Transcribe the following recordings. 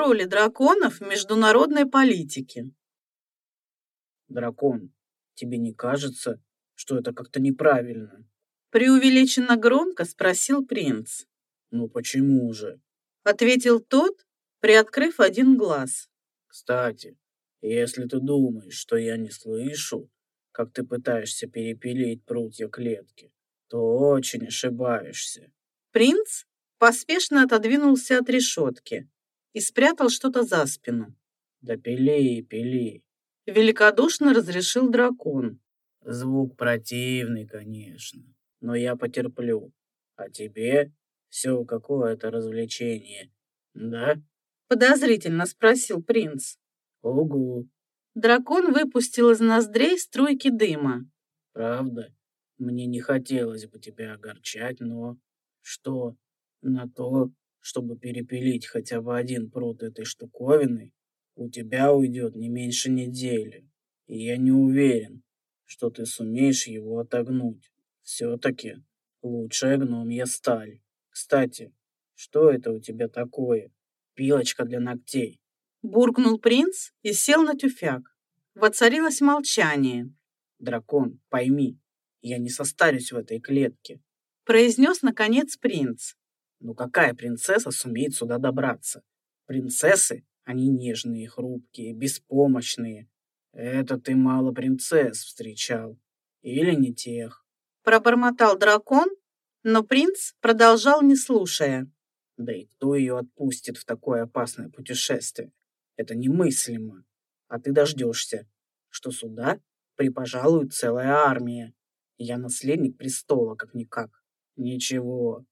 роли драконов в международной политике. Дракон, тебе не кажется, что это как-то неправильно? Преувеличенно громко спросил принц. Ну почему же? Ответил тот, приоткрыв один глаз. Кстати, если ты думаешь, что я не слышу, как ты пытаешься перепилить прутья клетки, то очень ошибаешься. Принц поспешно отодвинулся от решетки и спрятал что-то за спину. Да пили, пили. Великодушно разрешил дракон. Звук противный, конечно, но я потерплю. А тебе все какое-то развлечение, да? Подозрительно спросил принц. Угу. Дракон выпустил из ноздрей струйки дыма. Правда? Мне не хотелось бы тебя огорчать, но... Что? На то, чтобы перепилить хотя бы один пруд этой штуковины, у тебя уйдет не меньше недели. И я не уверен, что ты сумеешь его отогнуть. Все-таки лучшая гномья сталь. Кстати, что это у тебя такое? Пилочка для ногтей. Буркнул принц и сел на тюфяк. Воцарилось молчание. Дракон, пойми, я не состарюсь в этой клетке. Произнес, наконец, принц. Ну какая принцесса сумеет сюда добраться? Принцессы, они нежные, хрупкие, беспомощные. Это ты мало принцесс встречал. Или не тех. Пробормотал дракон, но принц продолжал, не слушая. Да и кто ее отпустит в такое опасное путешествие? Это немыслимо. А ты дождешься, что сюда припожалует целая армия. Я наследник престола, как-никак. Ничего,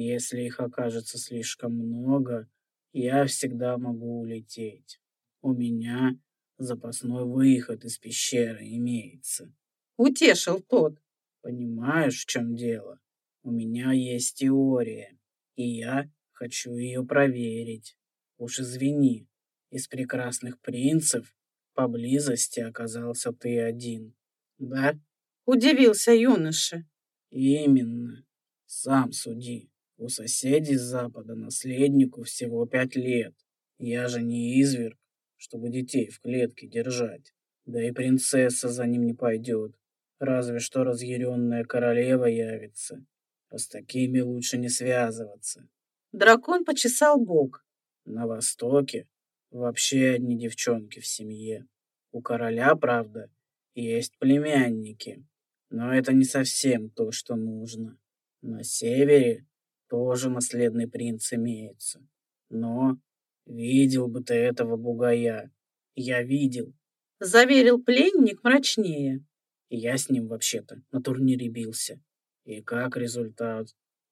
если их окажется слишком много, я всегда могу улететь. У меня запасной выход из пещеры имеется. Утешил тот. Понимаешь, в чем дело? У меня есть теория, и я хочу ее проверить. Уж извини, из прекрасных принцев поблизости оказался ты один, да? Удивился юноша. Именно. Сам суди. У соседей с запада наследнику всего пять лет. Я же не изверг, чтобы детей в клетке держать. Да и принцесса за ним не пойдет. Разве что разъяренная королева явится. А с такими лучше не связываться. Дракон почесал бок. На востоке вообще одни девчонки в семье. У короля, правда, есть племянники. Но это не совсем то, что нужно. На севере тоже наследный принц имеется. Но видел бы ты этого бугая. Я видел. Заверил пленник мрачнее. Я с ним вообще-то на турнире бился. И как результат?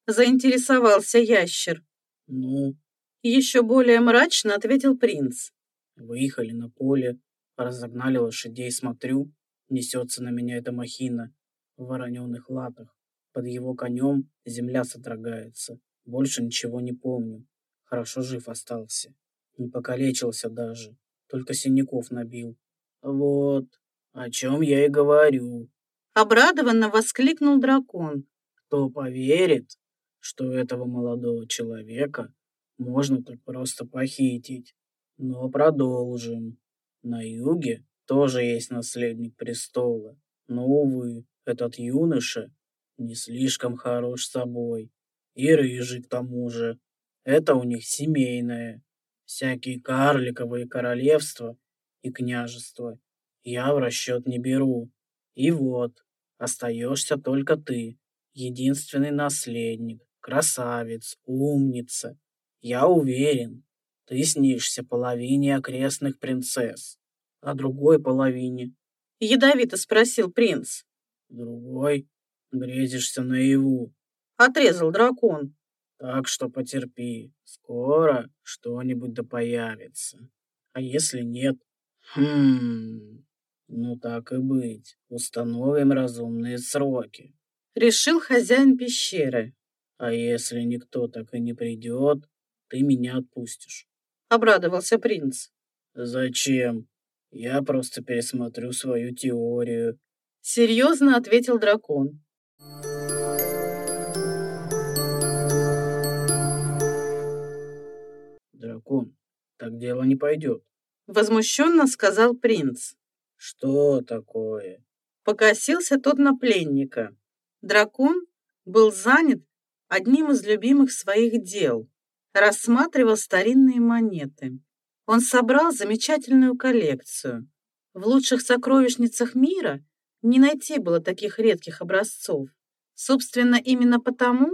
Заинтересовался ящер. Ну? Еще более мрачно ответил принц. Выехали на поле, разогнали лошадей, смотрю, несется на меня эта махина в вороненых латах. Под его конем земля содрогается. Больше ничего не помню. Хорошо жив остался. Не покалечился даже. Только синяков набил. Вот, о чем я и говорю. Обрадованно воскликнул дракон. Кто поверит, что этого молодого человека можно так просто похитить? Но продолжим. На юге тоже есть наследник престола. Но, увы, этот юноша не слишком хорош собой. И рыжий к тому же. Это у них семейное. Всякие карликовые королевства и княжества я в расчет не беру. И вот, остаешься только ты, единственный наследник, красавец, умница. Я уверен, ты снишься половине окрестных принцесс, а другой половине. Ядовито спросил принц. Другой Грезишься наяву. Отрезал дракон. Так что потерпи. Скоро что-нибудь да появится. А если нет? Хм... Ну так и быть. Установим разумные сроки. Решил хозяин пещеры. А если никто так и не придет, ты меня отпустишь. Обрадовался принц. Зачем? Я просто пересмотрю свою теорию. Серьезно ответил дракон. Дракон, так дело не пойдет. Возмущенно сказал принц. Что такое? Покосился тот на пленника. Дракон был занят одним из любимых своих дел. Рассматривал старинные монеты. Он собрал замечательную коллекцию. В лучших сокровищницах мира не найти было таких редких образцов. Собственно, именно потому,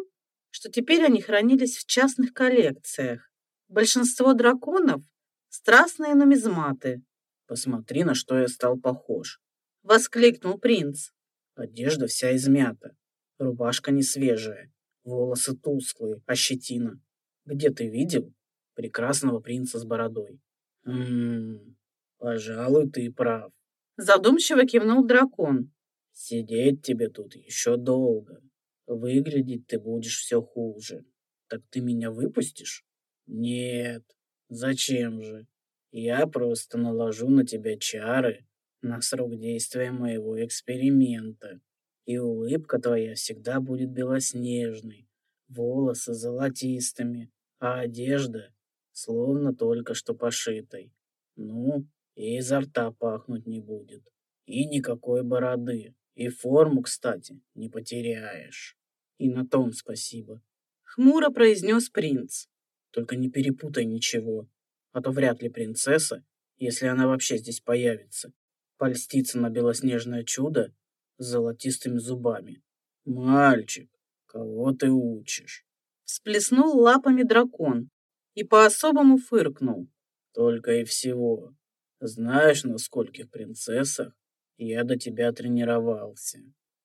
что теперь они хранились в частных коллекциях. Большинство драконов – страстные нумизматы. Посмотри, на что я стал похож. Воскликнул принц. Одежда вся измята, рубашка не свежая, волосы тусклые, а щетина. Где ты видел прекрасного принца с бородой? Ммм, пожалуй, ты прав. Задумчиво кивнул дракон. Сидеть тебе тут еще долго. Выглядеть ты будешь все хуже. Так ты меня выпустишь? Нет. Зачем же? Я просто наложу на тебя чары на срок действия моего эксперимента. И улыбка твоя всегда будет белоснежной, волосы золотистыми, а одежда словно только что пошитой. Ну, и изо рта пахнуть не будет. И никакой бороды. И форму, кстати, не потеряешь. И на том спасибо. Хмуро произнес принц. Только не перепутай ничего, а то вряд ли принцесса, если она вообще здесь появится, польстится на белоснежное чудо с золотистыми зубами. Мальчик, кого ты учишь? Всплеснул лапами дракон и по-особому фыркнул. Только и всего. Знаешь, на скольких принцессах я до тебя тренировался.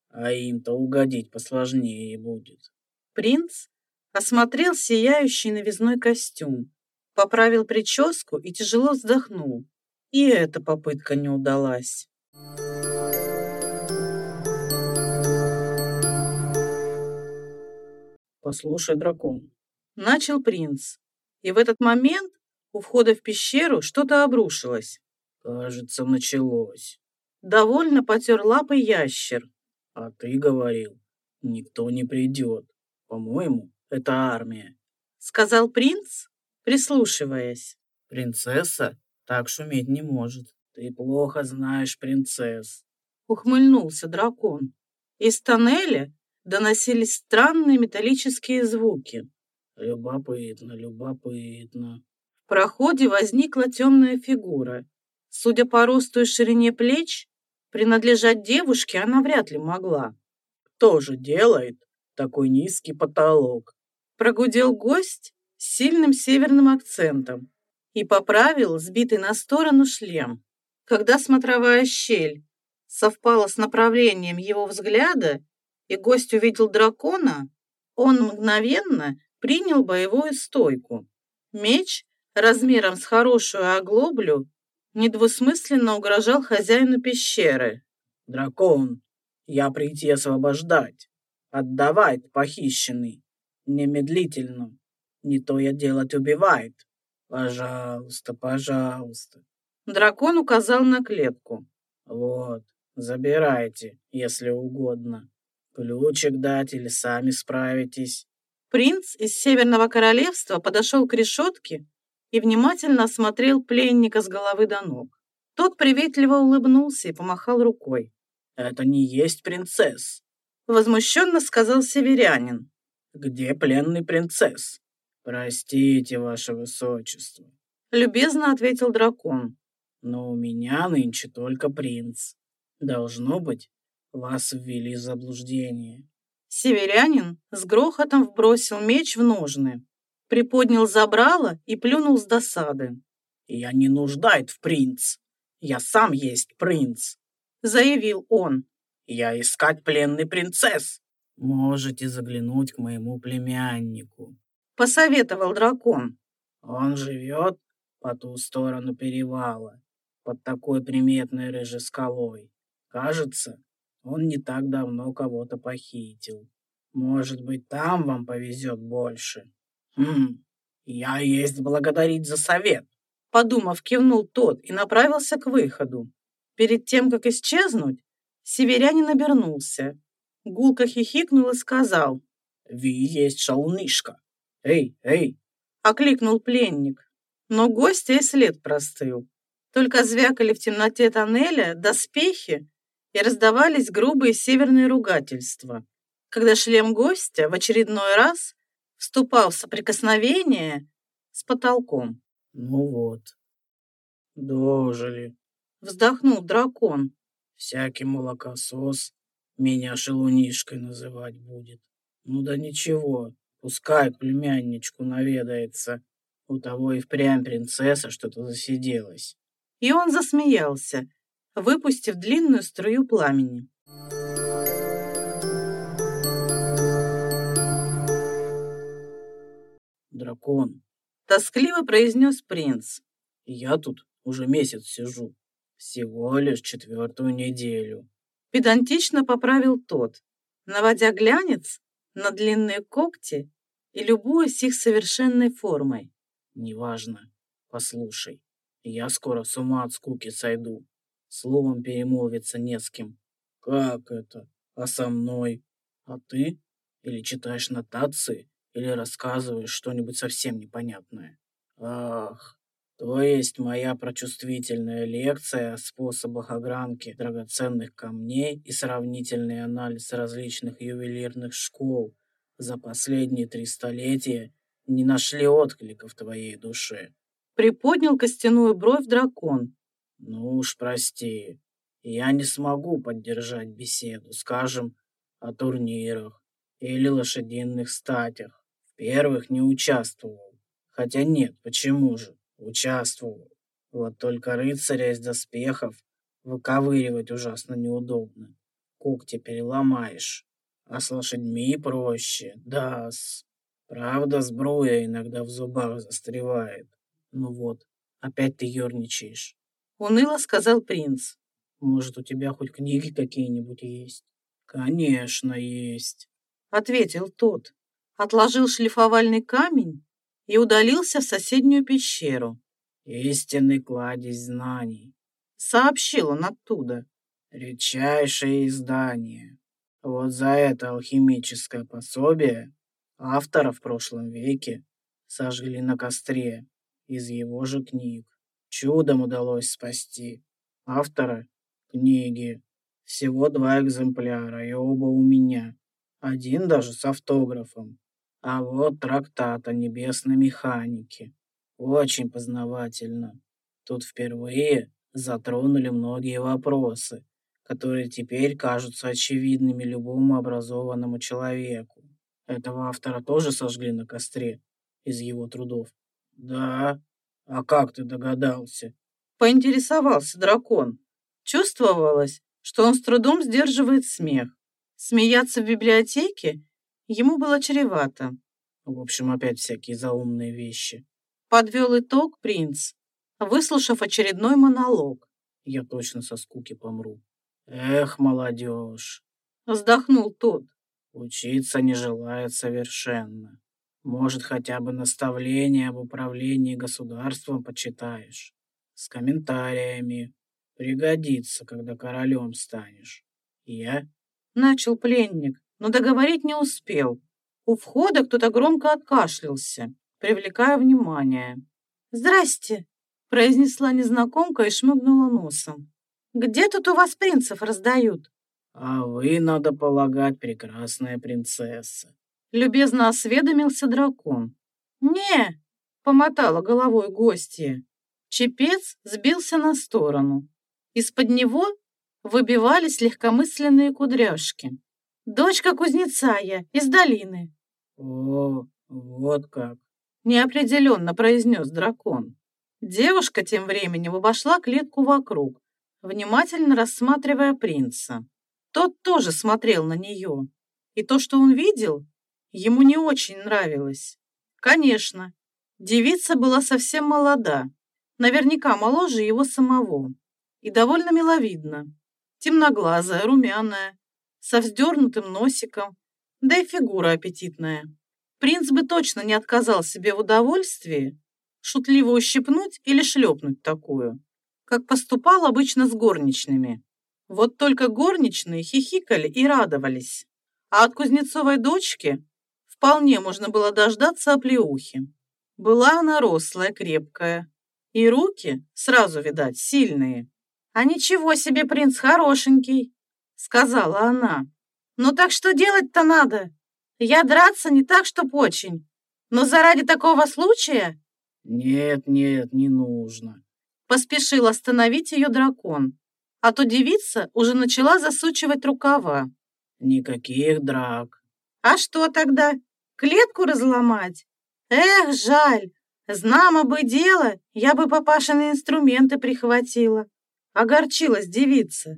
А им-то угодить посложнее будет. Принц осмотрел сияющий новизной костюм, поправил прическу и тяжело вздохнул. И эта попытка не удалась. «Послушай, дракон», — начал принц. И в этот момент у входа в пещеру что-то обрушилось. Кажется, началось. Довольно потер лапы ящер. А ты говорил, никто не придет. По-моему, это армия. Сказал принц, прислушиваясь. Принцесса так шуметь не может. Ты плохо знаешь принцесс. Ухмыльнулся дракон. Из тоннеля доносились странные металлические звуки. Любопытно, любопытно. Проходе возникла темная фигура. Судя по росту и ширине плеч, принадлежать девушке она вряд ли могла. Кто же делает такой низкий потолок? Прогудел гость с сильным северным акцентом и поправил сбитый на сторону шлем. Когда смотровая щель совпала с направлением его взгляда, и гость увидел дракона, он мгновенно принял боевую стойку. Меч размером с хорошую оглоблю недвусмысленно угрожал хозяину пещеры. «Дракон, я прийти освобождать. Отдавай похищенный. Немедлительно. Не то я делать убивает. Пожалуйста, пожалуйста». Дракон указал на клетку. «Вот, забирайте, если угодно. Ключик дать или сами справитесь». Принц из Северного Королевства подошел к решетке и внимательно осмотрел пленника с головы до ног. Тот приветливо улыбнулся и помахал рукой. «Это не есть принцесс», — возмущенно сказал северянин. «Где пленный принцесс?» «Простите, ваше высочество», — любезно ответил дракон. «Но у меня нынче только принц. Должно быть, вас ввели в заблуждение». Северянин с грохотом вбросил меч в ножны приподнял забрало и плюнул с досады. «Я не нуждает в принц. Я сам есть принц», — заявил он. «Я искать пленный принцесс. Можете заглянуть к моему племяннику», — посоветовал дракон. «Он живет по ту сторону перевала, под такой приметной рыжей скалой. Кажется, он не так давно кого-то похитил. Может быть, там вам повезет больше». «Хм, я есть благодарить за совет», — подумав, кивнул тот и направился к выходу. Перед тем, как исчезнуть, северянин обернулся. Гулко хихикнул и сказал. «Ви есть шалунишка. Эй, эй!» — окликнул пленник. Но гостя и след простыл. Только звякали в темноте тоннеля доспехи и раздавались грубые северные ругательства, когда шлем гостя в очередной раз вступал в соприкосновение с потолком. Ну вот, дожили. Вздохнул дракон. Всякий молокосос меня шелунишкой называть будет. Ну да ничего, пускай к племянничку наведается. У того и впрямь принцесса что-то засиделась. И он засмеялся, выпустив длинную струю пламени. Дракон, Тоскливо произнес принц. я тут уже месяц сижу. Всего лишь четвертую неделю. Педантично поправил тот, наводя глянец на длинные когти и любуясь их совершенной формой. Неважно. Послушай, я скоро с ума от скуки сойду. Словом перемолвиться не с кем. Как это? А со мной? А ты? Или читаешь нотации, или рассказываешь что-нибудь совсем непонятное? Ах, то есть моя прочувствительная лекция о способах огранки драгоценных камней и сравнительный анализ различных ювелирных школ за последние три столетия не нашли отклика в твоей душе. Приподнял костяную бровь дракон. Ну уж прости, я не смогу поддержать беседу, скажем, о турнирах или лошадиных статях. Первых не участвовал. Хотя нет, почему же? Участвовал. Вот только рыцаря из доспехов выковыривать ужасно неудобно. Когти переломаешь. А с лошадьми проще, да-с. Правда, сбруя иногда в зубах застревает. Ну вот, опять ты ерничаешь. Уныло сказал принц. Может, у тебя хоть книги какие-нибудь есть? Конечно, есть. Ответил тот. Отложил шлифовальный камень и удалился в соседнюю пещеру. Истинный кладезь знаний. Сообщил он оттуда. Редчайшее издание. Вот за это алхимическое пособие автора в прошлом веке сожгли на костре из его же книг. Чудом удалось спасти. Автора — книги. Всего два экземпляра, и оба у меня. Один даже с автографом. А вот трактат о небесной механике. Очень познавательно. Тут впервые затронули многие вопросы, которые теперь кажутся очевидными любому образованному человеку. Этого автора тоже сожгли на костре из его трудов. Да. А как ты догадался? Поинтересовался дракон. Чувствовалось, что он с трудом сдерживает смех. Смеяться в библиотеке ему было чревато. В общем, опять всякие заумные вещи. Подвел итог принц, выслушав очередной монолог. Я точно со скуки помру. Эх, молодежь. Вздохнул тот. Учиться не желает совершенно. Может, хотя бы наставление об управлении государством почитаешь. С комментариями. Пригодится, когда королем станешь. Я? Начал пленник, но договорить не успел. У входа кто-то громко откашлялся, привлекая внимание. «Здрасте!» — произнесла незнакомка и шмыгнула носом. «Где тут у вас принцев раздают?» А вы, надо полагать, прекрасная принцесса. Любезно осведомился дракон. «Не!» — помотала головой гостья. Чепец сбился на сторону. Из-под него выбивались легкомысленные кудряшки. «Дочка кузнеца я, из долины». О, вот как. Неопределенно произнес дракон. Девушка тем временем обошла клетку вокруг, внимательно рассматривая принца. Тот тоже смотрел на нее, и то, что он видел, ему не очень нравилось. Конечно, девица была совсем молода, наверняка моложе его самого, и довольно миловидна, темноглазая, румяная, со вздернутым носиком, да и фигура аппетитная. Принц бы точно не отказал себе в удовольствии шутливо ущипнуть или шлепнуть такую, как поступал обычно с горничными. Вот только горничные хихикали и радовались, а от Кузнецовой дочки вполне можно было дождаться оплеухи. Была она рослая, крепкая. И руки, сразу видать, сильные. «А ничего себе, принц хорошенький», — сказала она. «Ну так что делать-то надо? Я драться не так, чтоб очень. Но заради такого случая...» «Нет, нет, не нужно», — поспешил остановить ее дракон. А то девица уже начала засучивать рукава. «Никаких драк». «А что тогда? Клетку разломать?» Эх, жаль. Знамо бы дело, я бы папашины инструменты прихватила. Огорчилась девица.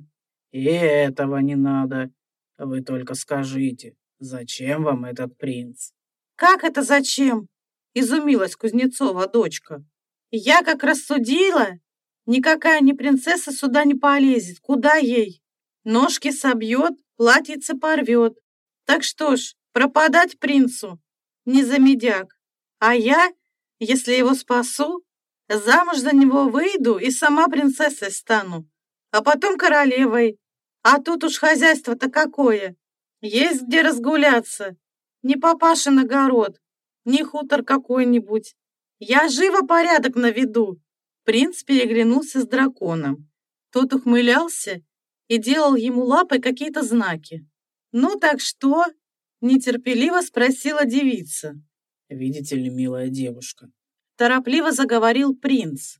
И этого не надо. Вы только скажите, зачем вам этот принц? Как это зачем? Изумилась Кузнецова дочка. Я как рассудила, никакая не принцесса сюда не полезет. Куда ей? Ножки собьет, платьице порвет. Так что ж, пропадать принцу не за медяк. А я, если его спасу, замуж за него выйду и сама принцессой стану, а потом королевой. А тут уж хозяйство-то какое. Есть где разгуляться. Не папашин огород, не хутор какой-нибудь. Я живо порядок наведу. Принц переглянулся с драконом. Тот ухмылялся и делал ему лапой какие-то знаки. «Ну так что?» – нетерпеливо спросила девица. Видите ли, милая девушка. Торопливо заговорил принц.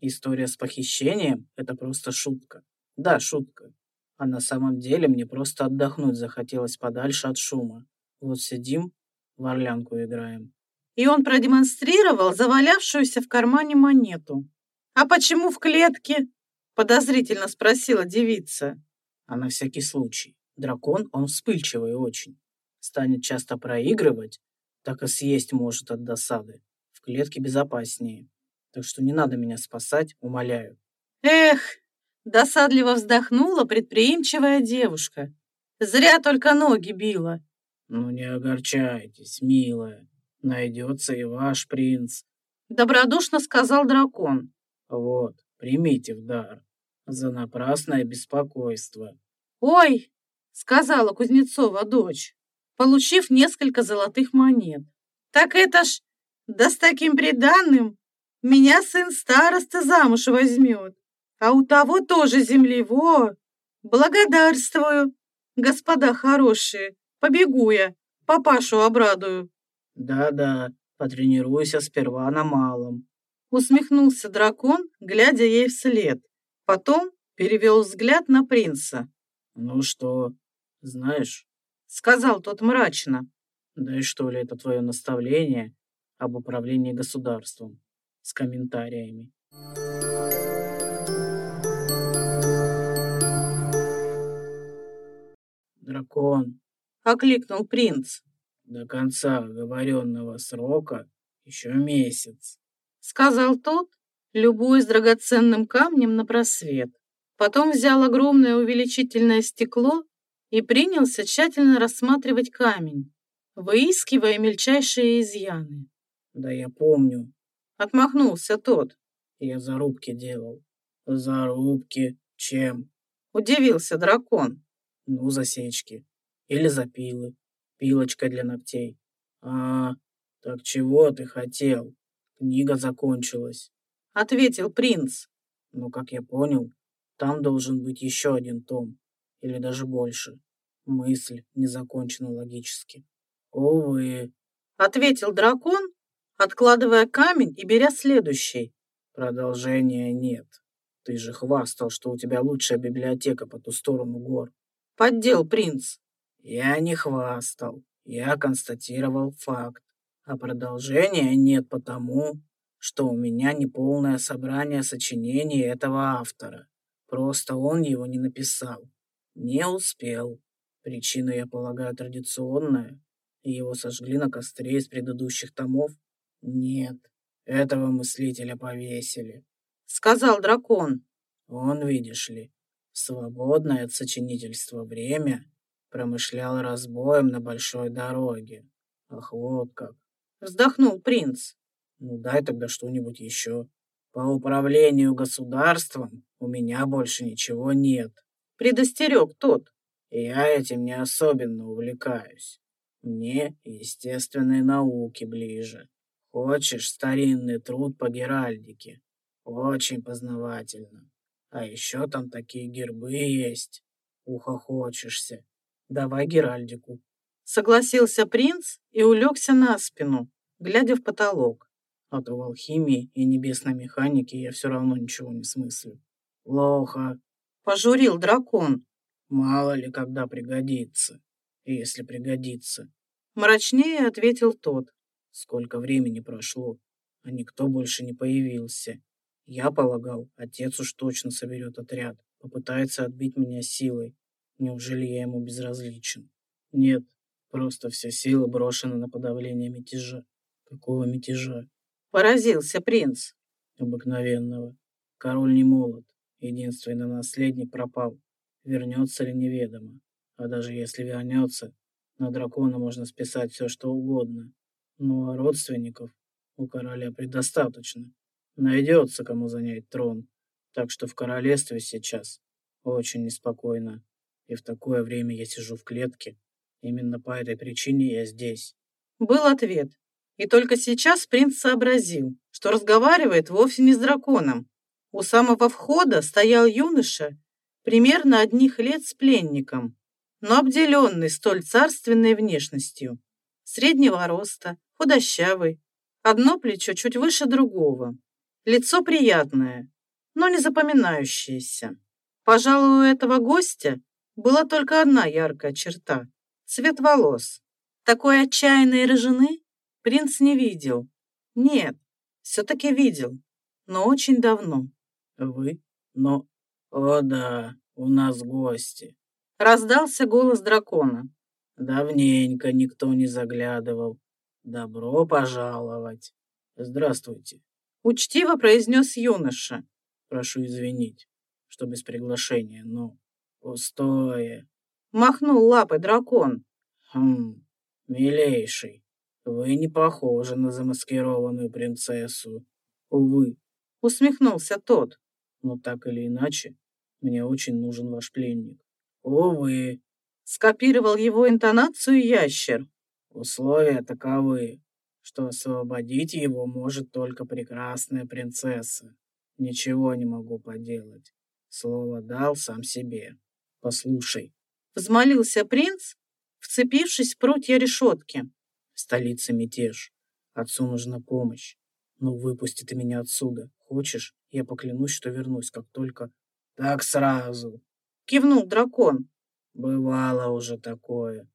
История с похищением — это просто шутка. Да, шутка. А на самом деле мне просто отдохнуть захотелось подальше от шума. Вот сидим, в орлянку играем. И он продемонстрировал завалявшуюся в кармане монету. «А почему в клетке?» — подозрительно спросила девица. А на всякий случай. Дракон, он вспыльчивый очень. Станет часто проигрывать, так и съесть может от досады. В клетке безопаснее. Так что не надо меня спасать, умоляю. Эх, досадливо вздохнула предприимчивая девушка. Зря только ноги била. Ну не огорчайтесь, милая. Найдется и ваш принц. Добродушно сказал дракон. Вот, примите в дар. За напрасное беспокойство. Ой, сказала Кузнецова дочь получив несколько золотых монет. «Так это ж, да с таким приданным меня сын староста замуж возьмет, а у того тоже земли, во! Благодарствую, господа хорошие, побегу я, папашу обрадую». «Да-да, потренируйся сперва на малом», усмехнулся дракон, глядя ей вслед. Потом перевел взгляд на принца. «Ну что, знаешь, сказал тот мрачно. Да и что ли это твое наставление об управлении государством? С комментариями. Дракон. Окликнул принц. До конца оговоренного срока еще месяц. Сказал тот, любуясь драгоценным камнем на просвет. Потом взял огромное увеличительное стекло и принялся тщательно рассматривать камень, выискивая мельчайшие изъяны. «Да я помню», — отмахнулся тот. «Я зарубки делал». «Зарубки? Чем?» — удивился дракон. «Ну, засечки. Или запилы. Пилочка для ногтей». «А, так чего ты хотел? Книга закончилась», — ответил принц. «Ну, как я понял, там должен быть еще один том или даже больше. Мысль не закончена логически. «Увы», — ответил дракон, откладывая камень и беря следующий. «Продолжения нет. Ты же хвастал, что у тебя лучшая библиотека по ту сторону гор». Поддел принц. «Я не хвастал. Я констатировал факт. А продолжения нет потому, что у меня неполное собрание сочинений этого автора. Просто он его не написал. Не успел. Причина, я полагаю, традиционная. Его сожгли на костре из предыдущих томов? Нет, этого мыслителя повесили. Сказал дракон. Он, видишь ли, свободное от сочинительства время промышлял разбоем на большой дороге. Ах, вот как. Вздохнул принц. Ну, дай тогда что-нибудь еще. По управлению государством у меня больше ничего нет предостерег тот. Я этим не особенно увлекаюсь. Мне естественные науки ближе. Хочешь старинный труд по геральдике? Очень познавательно. А еще там такие гербы есть. Ухохочешься. Давай геральдику. Согласился принц и улегся на спину, глядя в потолок. А то в алхимии и небесной механике я все равно ничего не смыслю. Плохо. Пожурил дракон. Мало ли когда пригодится. Если пригодится. Мрачнее ответил тот. Сколько времени прошло, а никто больше не появился. Я полагал, отец уж точно соберет отряд, попытается отбить меня силой. Неужели я ему безразличен? Нет, просто вся сила брошена на подавление мятежа. Какого мятежа? Поразился принц. Обыкновенного. Король не молод. Единственный наследник пропал. Вернется ли неведомо. А даже если вернется, на дракона можно списать все, что угодно. Ну а родственников у короля предостаточно. Найдется, кому занять трон. Так что в королевстве сейчас очень неспокойно. И в такое время я сижу в клетке. Именно по этой причине я здесь. Был ответ. И только сейчас принц сообразил, что разговаривает вовсе не с драконом. У самого входа стоял юноша, примерно одних лет с пленником, но обделенный столь царственной внешностью. Среднего роста, худощавый, одно плечо чуть выше другого. Лицо приятное, но не запоминающееся. Пожалуй, у этого гостя была только одна яркая черта — цвет волос. Такой отчаянной рыжины принц не видел. Нет, все-таки видел, но очень давно. Вы? Но... О да, у нас гости. Раздался голос дракона. Давненько никто не заглядывал. Добро пожаловать. Здравствуйте. Учтиво произнес юноша. Прошу извинить, что без приглашения, но пустое. Махнул лапой дракон. Хм, милейший, вы не похожи на замаскированную принцессу. Увы. Усмехнулся тот. Но так или иначе, мне очень нужен ваш пленник. Увы. Скопировал его интонацию ящер. Условия таковы что освободить его может только прекрасная принцесса. Ничего не могу поделать. Слово дал сам себе. Послушай. Взмолился принц, вцепившись в прутья решетки. В столице мятеж. Отцу нужна помощь. Ну, выпусти ты меня отсюда. Хочешь, я поклянусь, что вернусь, как только... Так сразу. Кивнул дракон. Бывало уже такое.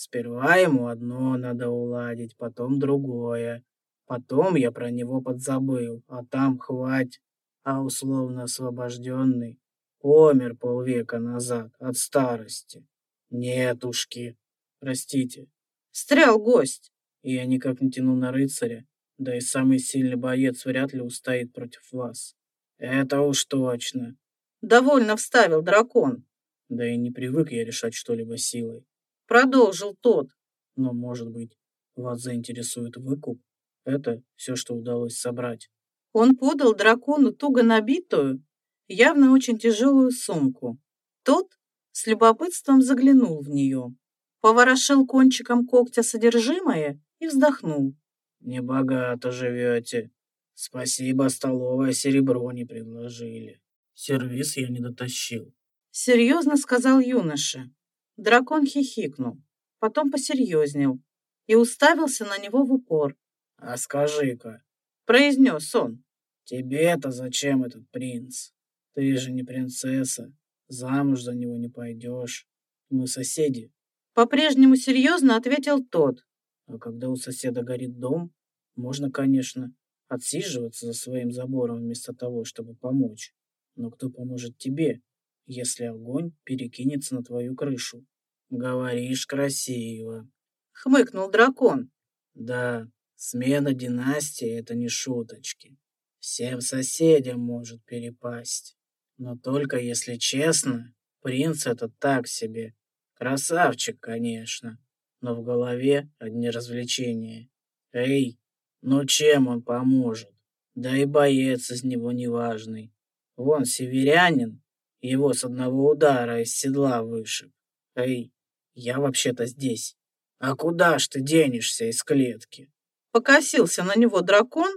Сперва ему одно надо уладить, потом другое. Потом я про него подзабыл, а там хвать. А условно освобожденный помер полвека назад от старости. Нетушки. Простите. Стрял гость. Я никак не тяну на рыцаря, да и самый сильный боец вряд ли устоит против вас. Это уж точно. Довольно вставил дракон. Да и не привык я решать что-либо силой. Продолжил тот. Но, может быть, вас заинтересует выкуп? Это все, что удалось собрать. Он подал дракону туго набитую, явно очень тяжелую сумку. Тот с любопытством заглянул в нее, поворошил кончиком когтя содержимое и вздохнул. «Небогато живете. Спасибо, столовое серебро не предложили. Сервис я не дотащил», — серьезно сказал юноша. Дракон хихикнул, потом посерьезнел и уставился на него в упор. «А скажи-ка», — произнес он, — «тебе-то зачем этот принц? Ты же не принцесса, замуж за него не пойдешь. Мы соседи». По-прежнему серьезно ответил тот. «А когда у соседа горит дом, можно, конечно, отсиживаться за своим забором вместо того, чтобы помочь. Но кто поможет тебе, если огонь перекинется на твою крышу. Говоришь красиво. Хмыкнул дракон. Да, смена династии — это не шуточки. Всем соседям может перепасть. Но только если честно, принц это так себе. Красавчик, конечно, но в голове одни развлечения. Эй, ну чем он поможет? Да и боец из него неважный. Вон северянин его с одного удара из седла вышиб. Эй, я вообще-то здесь. А куда ж ты денешься из клетки? Покосился на него дракон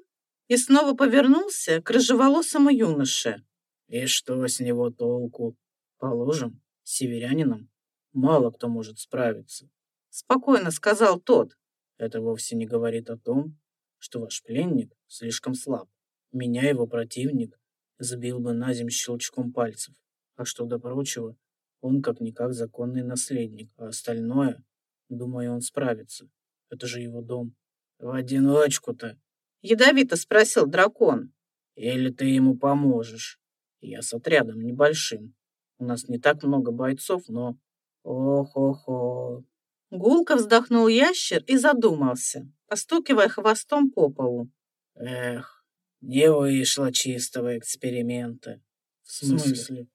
и снова повернулся к рыжеволосому юноше. И что с него толку? Положим, северянином мало кто может справиться. Спокойно сказал тот. Это вовсе не говорит о том, что ваш пленник слишком слаб. Меня его противник сбил бы на земь щелчком пальцев. А что до прочего, он как-никак законный наследник, а остальное, думаю, он справится. Это же его дом. В одиночку-то? Ядовито спросил дракон. Или ты ему поможешь? Я с отрядом небольшим. У нас не так много бойцов, но... Ох-охо. Гулко вздохнул ящер и задумался, постукивая хвостом по полу. Эх, не вышло чистого эксперимента. В смысле?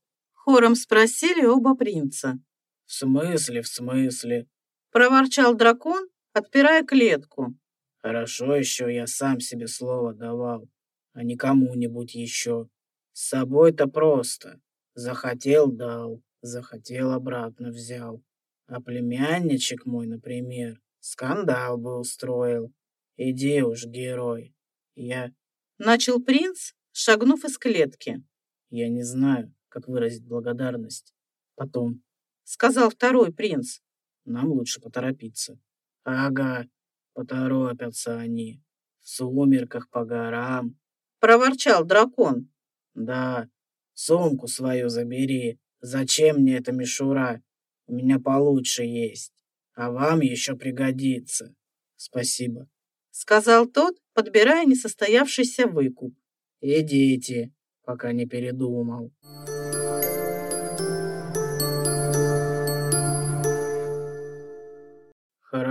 Хором спросили оба принца. В смысле, в смысле? Проворчал дракон, отпирая клетку. Хорошо еще я сам себе слово давал, а не кому-нибудь еще. С собой-то просто. Захотел — дал, захотел — обратно взял. А племянничек мой, например, скандал бы устроил. Иди уж, герой. Я... Начал принц, шагнув из клетки. Я не знаю, как выразить благодарность. Потом. Сказал второй принц. Нам лучше поторопиться. Ага, поторопятся они. В сумерках по горам. Проворчал дракон. Да, сумку свою забери. Зачем мне эта мишура? У меня получше есть, а вам еще пригодится. Спасибо. Сказал тот, подбирая несостоявшийся выкуп. Идите, пока не передумал.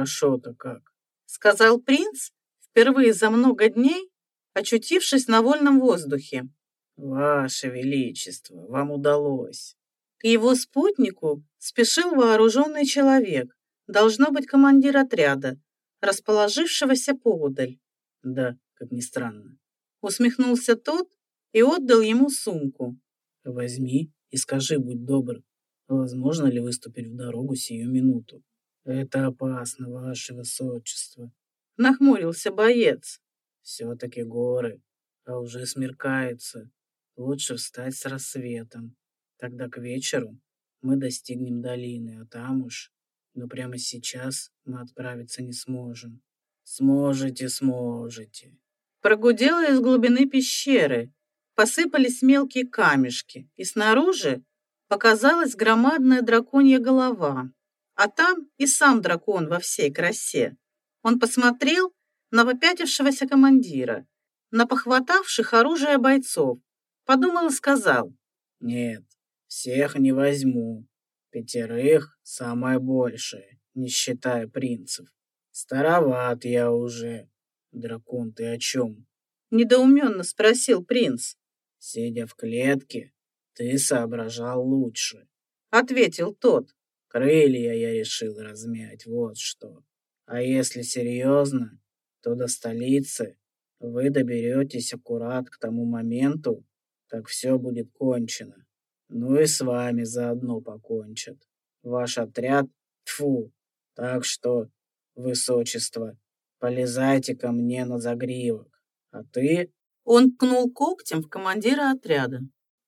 Хорошо-то как. Сказал принц, впервые за много дней, очутившись на вольном воздухе. Ваше Величество, вам удалось. К его спутнику спешил вооруженный человек, должно быть командир отряда, расположившегося поодаль. Да, как ни странно. Усмехнулся тот и отдал ему сумку. Возьми и скажи, будь добр, возможно ли выступить в дорогу сию минуту? Это опасно, ваше высочество. Нахмурился боец. Все-таки горы, а уже смеркается. Лучше встать с рассветом. Тогда к вечеру мы достигнем долины, а там уж... Но прямо сейчас мы отправиться не сможем. Сможете, сможете. Прогудело из глубины пещеры. Посыпались мелкие камешки, и снаружи показалась громадная драконья голова. А там и сам дракон во всей красе. Он посмотрел на попятившегося командира, на похватавших оружие бойцов, подумал и сказал. «Нет, всех не возьму. Пятерых самое большее, не считая принцев. Староват я уже. Дракон, ты о чем? Недоуменно спросил принц. Сидя в клетке, ты соображал лучше. Ответил тот. Крылья я решил размять, вот что. А если серьезно, то до столицы вы доберетесь аккурат к тому моменту, как все будет кончено. Ну и с вами заодно покончат. Ваш отряд, тфу. Так что, высочество, полезайте ко мне на загривок. А ты...» Он ткнул когтем в командира отряда.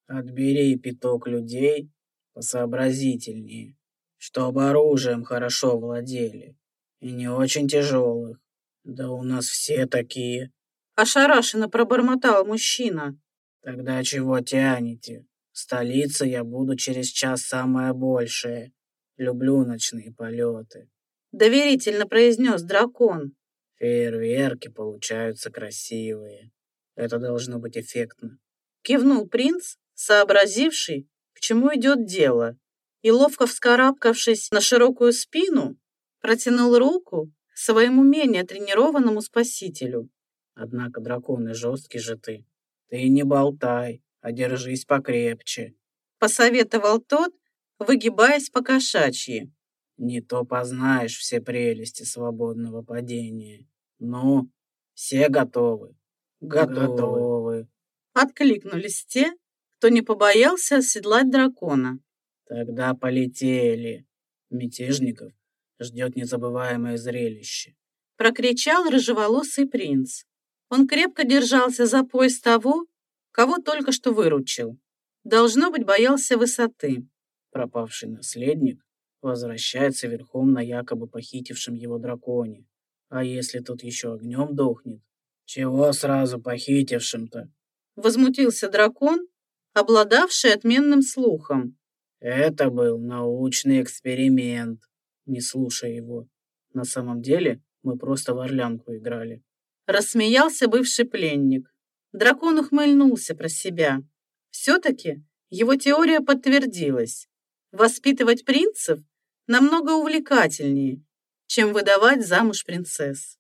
«Отбери пяток людей посообразительнее, чтобы оружием хорошо владели, и не очень тяжелых. Да у нас все такие». Ошарашенно пробормотал мужчина. «Тогда чего тянете? В столице я буду через час самое большее. Люблю ночные полеты. Доверительно произнес дракон. Фейерверки получаются красивые. Это должно быть эффектно. Кивнул принц, сообразивший, к чему идет дело, и, ловко вскарабкавшись на широкую спину, протянул руку своему менее тренированному спасителю. Однако драконы жесткий же ты. Ты не болтай, а держись покрепче», — посоветовал тот, выгибаясь по кошачьи. «Не то познаешь все прелести свободного падения. Ну, все готовы?» «Готовы», — откликнулись те, кто не побоялся оседлать дракона. «Тогда полетели. Мятежников ждет незабываемое зрелище. прокричал рыжеволосый принц. Он крепко держался за пояс того, кого только что выручил. Должно быть, боялся высоты. Пропавший наследник возвращается верхом на якобы похитившем его драконе. А если тот еще огнем дохнет? Чего сразу похитившим-то? Возмутился дракон, обладавший отменным слухом. Это был научный эксперимент. Не слушай его. На самом деле мы просто в орлянку играли. Рассмеялся бывший пленник. Дракон ухмыльнулся про себя. Все-таки его теория подтвердилась. Воспитывать принцев намного увлекательнее, чем выдавать замуж принцесс.